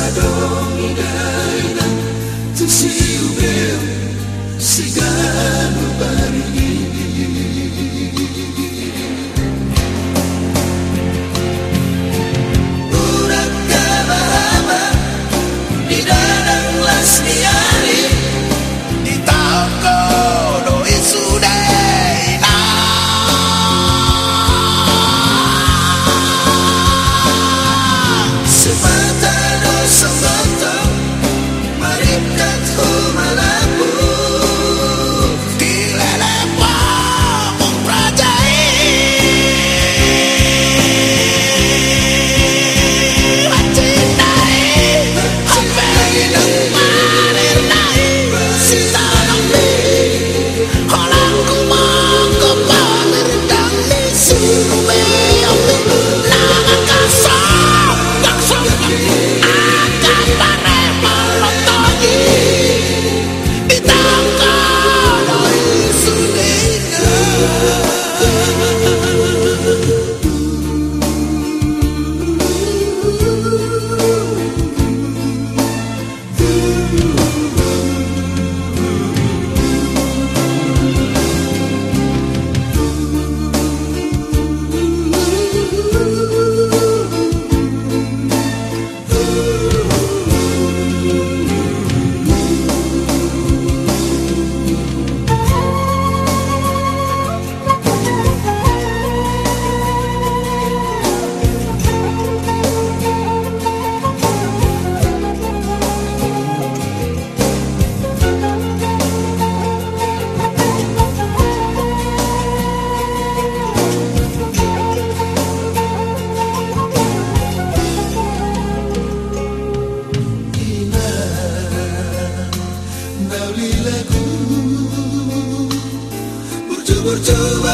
Asadong inay Hey.